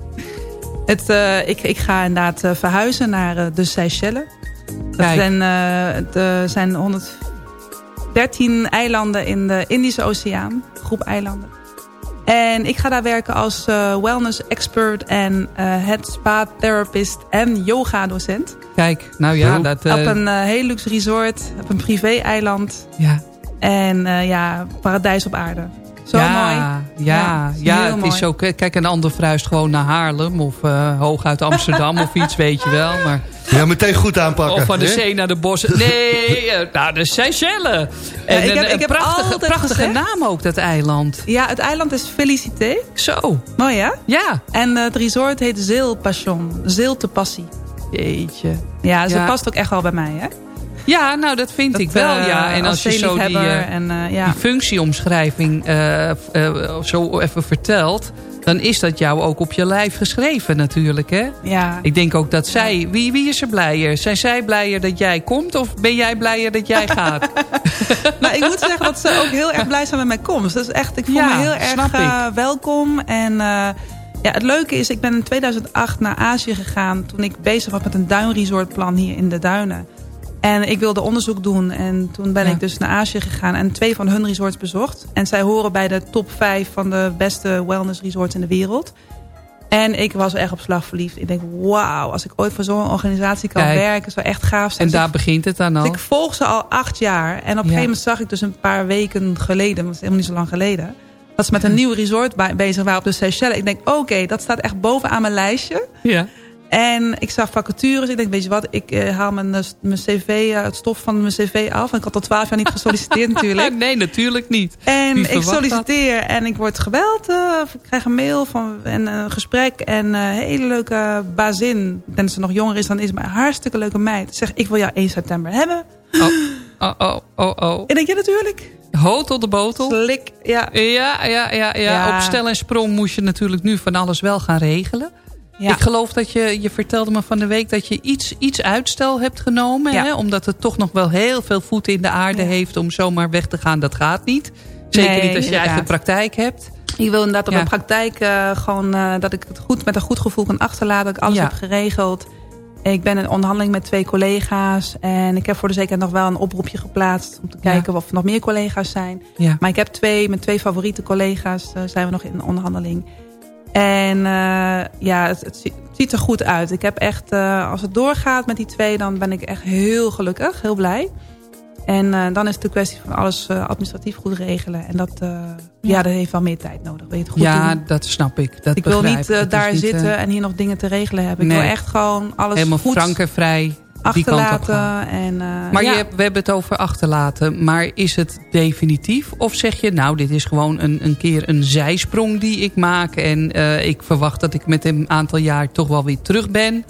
Het, eh, ik, ik ga inderdaad eh, verhuizen naar eh, de Seychelles. Dat Kijk. zijn, eh, eh, zijn 113 eilanden in de Indische Oceaan. Groep eilanden. En ik ga daar werken als eh, wellness expert en eh het spa therapist en yoga docent. Kijk, nou ja, dat... Op een heel luxe resort, op een privé eiland. ja. En eh, ja, paradijs op aarde. Zo ja, mooi. Ja, is ja, het mooi. is ook... eh, Kijk, een ander verhuist gewoon naar Haarlem of eh hoog uit Amsterdam of iets, weet je wel. Maar, Ja, meteen goed aanpakken. of van de hè? zee naar de bossen. Nee, eh, nou, de Seychelles. En ik heb- een, ik heb prachtige, prachtige gezegd- naam ook, dat eiland. Ja, het eiland is Felicité. Zo. Mooi hè? Ja. En eh, het resort heet Zeel Passion. Zeel te Passie. Jeetje. Ja, ze Ja. past ook echt wel bij mij hè? Ja, nou, dat vind Dat, ik wel, eh, ja. En als, je zo die, eh, en eh, ja. die functieomschrijving zo even vertelt... dan is dat jou ook op je lijf geschreven natuurlijk, hè? Ja. Ik denk ook dat zij... Wie, wie is er blijer? Zijn zij blijer dat jij komt of ben jij blijer dat jij gaat? *laughs* *laughs* Nou, ik moet zeggen dat ze ook heel erg blij zijn met mijn komst. Dus echt, ik voel Ja, me heel erg welkom. En ja, het leuke is, ik ben in 2008 naar Azië gegaan... toen ik bezig was met een duinresortplan hier in de duinen. En ik wilde onderzoek doen. En toen ben Ja. ik dus naar Azië gegaan en twee van hun resorts bezocht. En zij horen bij de top 5 van de beste wellness resorts in de wereld. En ik was echt op slag verliefd. Ik denk, wauw, als ik ooit voor zo'n organisatie kan Kijk. werken... zou echt gaaf zijn. En Dus daar begint het dan dus al. ik volg ze al acht jaar. En op een gegeven moment zag ik dus een paar weken geleden... want het is helemaal niet zo lang geleden... dat ze met een nieuw resort bezig waren op de Seychelles. Ik denk, oké, dat staat echt bovenaan mijn lijstje. Ja. En ik zag vacatures. Ik denk, weet je wat, ik eh, haal mijn, eh, mijn cv, eh, het stof van mijn cv af. Want ik had al twaalf jaar niet gesolliciteerd *laughs* natuurlijk. Nee, natuurlijk niet. En ik solliciteer en ik word gebeld. of ik krijg een mail van, en een gesprek. En een hele leuke bazin. Dat ze nog jonger is dan is. Maar een hartstikke leuke meid. Zeg, ik wil jou 1 september hebben. Oh, oh, oh, oh, oh. En denk je natuurlijk. Ho tot de botel. Slik, ja. Ja, ja, ja, ja. Ja. Op stel en sprong moest je natuurlijk nu van alles wel gaan regelen. Ja. Ik geloof dat je, je vertelde me van de week dat je iets, iets uitstel hebt genomen. Ja. Hè? Omdat het toch nog wel heel veel voeten in de aarde heeft om zomaar weg te gaan. Dat gaat niet. Zeker Nee, niet als je eigen praktijk hebt. Ik wil inderdaad op mijn praktijk eh, gewoon eh, dat ik het goed met een goed gevoel kan achterlaten. Dat ik alles heb geregeld. Ik ben in onderhandeling met twee collega's. En ik heb voor de zekerheid nog wel een oproepje geplaatst. Om te kijken of er nog meer collega's zijn. Maar ik heb twee, met twee favoriete collega's eh, zijn we nog in onderhandeling. En eh, ja, het, het zie- het ziet er goed uit. Ik heb echt, eh, als het doorgaat met die twee, dan ben ik echt heel gelukkig, heel blij. En eh, dan is het de kwestie van alles administratief goed regelen. En dat, eh, ja. dat heeft wel meer tijd nodig. Wil je het goed ja, doen? dat snap ik. Dat Ik wil niet daar niet, zitten en hier nog dingen te regelen hebben. Ik wil echt gewoon alles Helemaal goed frank en vrij. Achterlaten. En, eh, Maar ja. je hebt, we hebben het over achterlaten. Maar is het definitief? Of zeg je, nou, dit is gewoon een, een keer een zijsprong die ik maak. En eh, ik verwacht dat ik met een aantal jaar toch wel weer terug ben.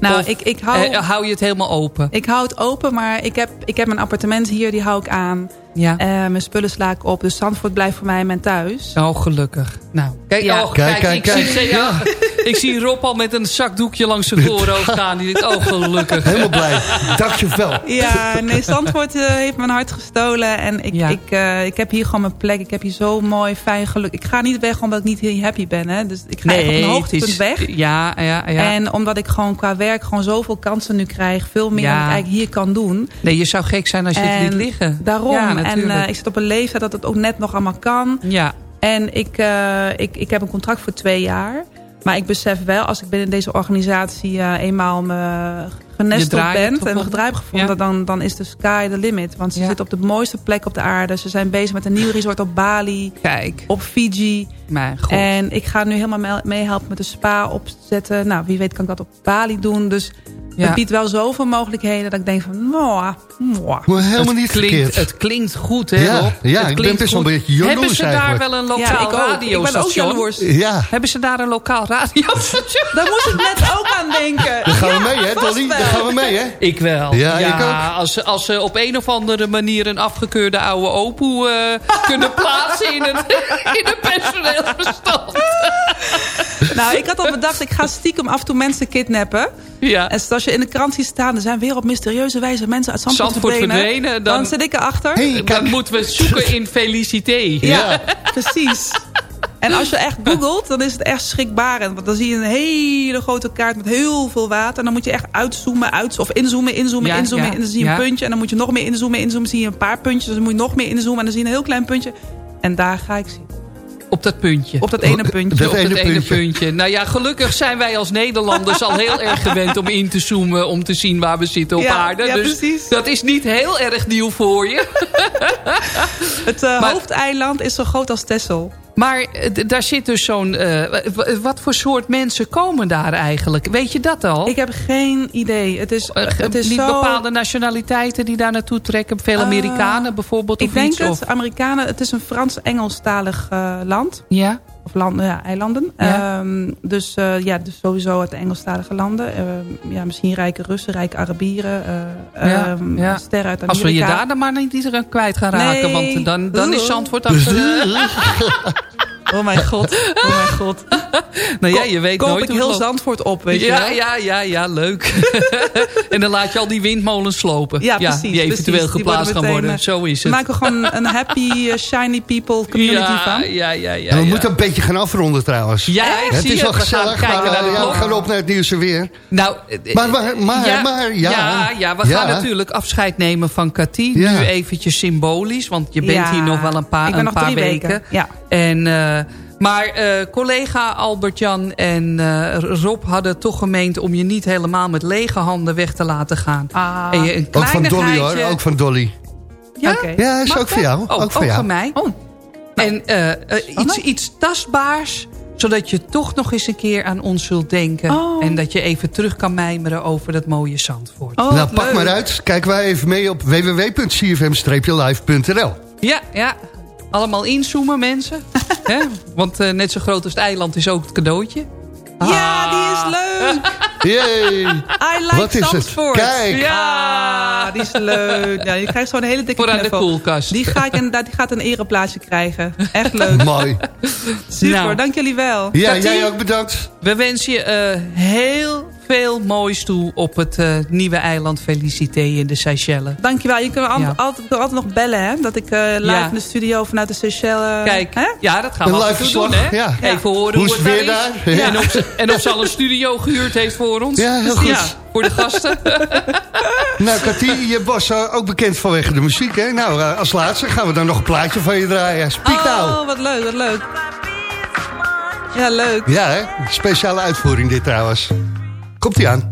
Nou, Of, ik, ik hou... eh, hou je het helemaal open? Ik hou het open, maar ik heb, ik heb mijn appartement hier, die hou ik aan. Ja. Eh, mijn spullen sla ik op. Dus Zandvoort blijft voor mij mijn thuis. Oh, gelukkig. Nou, kijk, Ja. oh, Kijk, kijk, kijk, ik, Zie, ja, *laughs* ik zie Rob al met een zakdoekje langs zijn *laughs* voorhoofd gaan. Die denkt, oh, gelukkig. Helemaal blij. Dankjewel. Ja, nee, Zandvoort eh, heeft mijn hart gestolen. En ik, Ja. ik, eh, ik heb hier gewoon mijn plek. Ik heb hier zo mooi, fijn geluk. Ik ga niet weg omdat ik niet heel happy ben. Hè. Dus ik ga op een het hoogtepunt is- weg. Ja, ja, ja. En omdat ik gewoon qua werk gewoon zoveel kansen nu krijg. Veel meer Ja. dan ik eigenlijk hier kan doen. Nee, je zou gek zijn als je het liet liggen. Daarom. En eh, ik zit op een leeftijd dat het ook net nog allemaal kan. ja. En ik, eh, ik, ik heb een contract voor twee jaar. Maar ik besef wel, als ik binnen deze organisatie eh, eenmaal me genesteld ben... en mijn gevonden. Ja. dan, dan is de sky the limit. Want ze Ja. zitten op de mooiste plek op de aarde. Ze zijn bezig met een nieuw resort op Bali, Kijk, op Fiji. mijn god. En ik ga nu helemaal mee- meehelpen met de spa opzetten. Nou, wie weet kan ik dat op Bali doen. Dus Ja. het biedt wel zoveel mogelijkheden dat ik denk van... Mwah, mwah. Maar helemaal het niet klinkt, verkeerd. Het klinkt goed, hè Ja, Rob? ja, Het ik ben klinkt best wel goed. een beetje jaloers Hebben ze daar wel een Ja, lokaal ook radiostation? jaloers. Ja, Hebben ze daar een lokaal radiostation? Daar moest ik net ook aan denken. daar gaan we mee, hè, Dolly? Daar gaan we mee, hè? Ik wel. Ja, ik ook. Als, ze- als ze op een of andere manier een afgekeurde oude opoe eh, kunnen plaatsen in het, *laughs* in het personeelsbestand. *laughs* Nou, ik had al bedacht, ik ga stiekem af en toe mensen kidnappen. Ja. En als je in de krant ziet staan, er zijn weer op mysterieuze wijze mensen uit Zandvoort, Zandvoort verdwenen. verdwenen, Dan, dan- zit ik erachter. Hey, Dan moeten we zoeken in Felicité. *laughs* Ja, precies. En als je echt googelt, dan is het echt schrikbarend. Want dan zie je een hele grote kaart met heel veel water. En dan moet je echt uitzoomen, uit, of inzoomen, inzoomen, Ja, inzoomen. ja, en dan zie je een puntje. En dan moet je nog meer inzoomen, inzoomen. zie je een paar puntjes. Dus dan moet je nog meer inzoomen. En dan zie je een heel klein puntje. En daar ga ik zien. Op dat puntje. Op dat ene puntje. Dat op ene het ene puntje. puntje. Nou ja, gelukkig zijn wij als Nederlanders al heel erg gewend om in te zoomen... om te zien waar we zitten op Ja, aarde. ja, dus precies. dat is niet heel erg nieuw voor je. *laughs* Het eh, Maar- hoofdeiland is zo groot als Texel. Maar eh, daar zit dus zo'n... eh, wat voor soort mensen komen daar eigenlijk? Weet je dat al? Ik heb geen idee. Het is, Eh, het is niet zo... bepaalde nationaliteiten die daar naartoe trekken? Veel Amerikanen bijvoorbeeld? Ik of denk iets, het. Of? Amerikanen. Het is een Frans-Engelstalig land. Ja. Of landen, ja, eilanden. Ja. Ehm, dus ja, ja, dus sowieso uit de Engelstalige landen. Ehm, ja, misschien rijke Russen, rijke Arabieren. eh, Ja, ehm, ja. Sterren uit Amerika. Als we je daar dan maar niet iedereen kwijt gaan raken. Nee. Want dan, dan is. Zandvoort achter. *laughs* *laughs* Oh mijn god. Oh mijn god. Nou ja, je weet Koop nooit ik heel. Zandvoort op, weet je ja, wel? ja, ja, ja, leuk. *laughs* en dan laat je al die windmolens slopen. Ja, precies. die eventueel precies. Die geplaatst gaan worden. eh, Zo is We het. maken gewoon een happy, eh, shiny people community ja, van. ja, ja, ja. En we ja. moeten een beetje gaan afronden trouwens. Ja, ik het zie is het. wel We gaan gezellig, kijken maar naar de eh, ja, we gaan op naar het nieuws en weer. Nou, Maar, maar, maar, maar, ja. ja, ja, we Ja. gaan natuurlijk afscheid nemen van Cathy. Ja. Nu eventjes symbolisch, want je bent Ja, hier nog wel een paar, ik ben een nog paar drie weken. weken, ja. En, eh, maar eh, collega Albert-Jan en eh, Rob hadden toch gemeend... om je niet helemaal met lege handen weg te laten gaan. Ah. En je een Ook van Dolly hoor, ook van Dolly. Ja? Oké. Ja, is Mag ook voor dat? jou. Oh, ook voor jou. mij. Oh. En eh, iets, iets tastbaars, zodat je toch nog eens een keer aan ons zult denken. Oh. En dat je even terug kan mijmeren over dat mooie Zandvoort. Oh, nou, pak leuk. maar uit. Kijken wij even mee op www.cfm-live.nl. Ja, ja. Allemaal inzoomen, mensen. *laughs* Hè? Want eh, net zo groot als het eiland is ook het cadeautje. Ja, die is leuk. *laughs* Yay! I like Wat is het? Kijk. Ja, die is leuk. Ja, je krijgt zo'n hele dikke Voor aan de koelkast. Die, ga ik inderdaad, die gaat een ereplaatsje krijgen. Echt leuk. *laughs* Mooi. Super, Nou. dank jullie wel. Ja, jij ook bedankt. We wensen je eh, heel veel moois toe op het eh, nieuwe eiland Felicité in de Seychelles. Dankjewel. Je kunt Ja. altijd, altijd nog bellen, hè? Dat ik eh, live Ja. in de studio vanuit de Seychelles... Kijk, Hè? ja, dat gaan we doen, hè? ja. Even horen Hoe hoe, is het weer daar is. Ja. En, of ze, en of ze al een studio gehuurd heeft voor ons. Ja, heel Dus goed. voor de gasten. *laughs* Nou, Cathy, je was eh, ook bekend vanwege de muziek, hè? Nou, eh, als laatste gaan we dan nog een plaatje van je draaien. Speak nou. Oh, wat leuk, wat leuk. Ja, leuk. Ja, hè? Speciale uitvoering dit trouwens. Komt-ie aan.